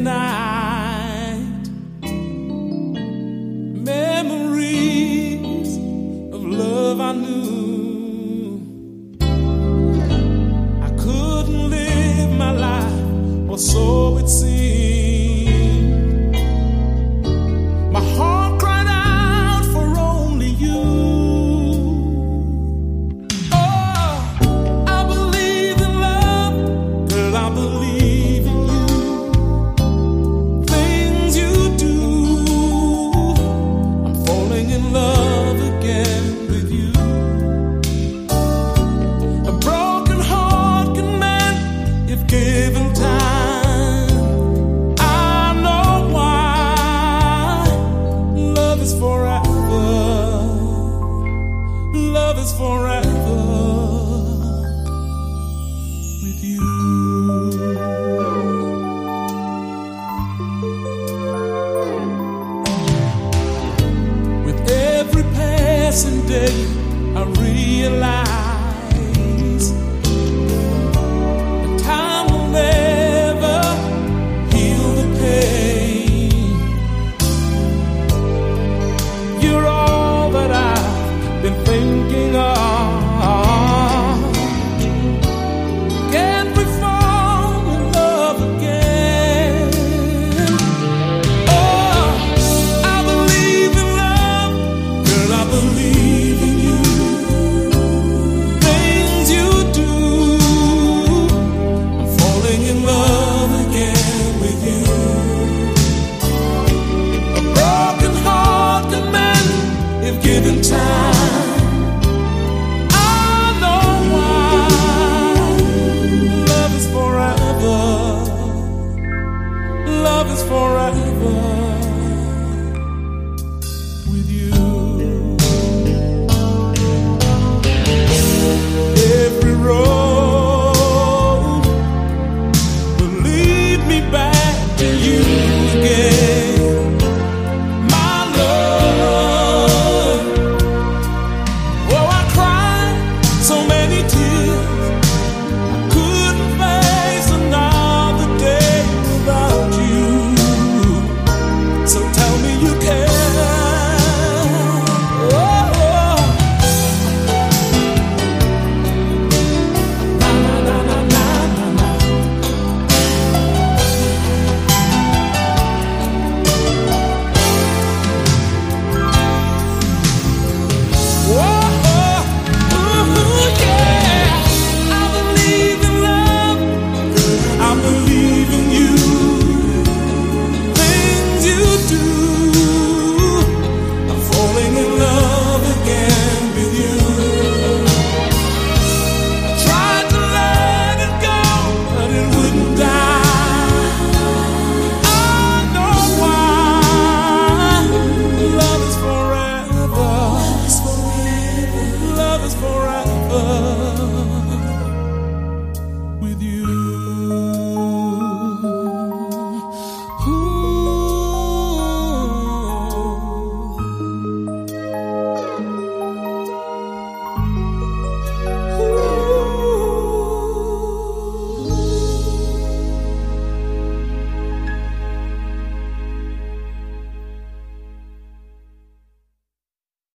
midnight. Memories of love I knew. I couldn't live my life for so is forever with you. With every passing day I realize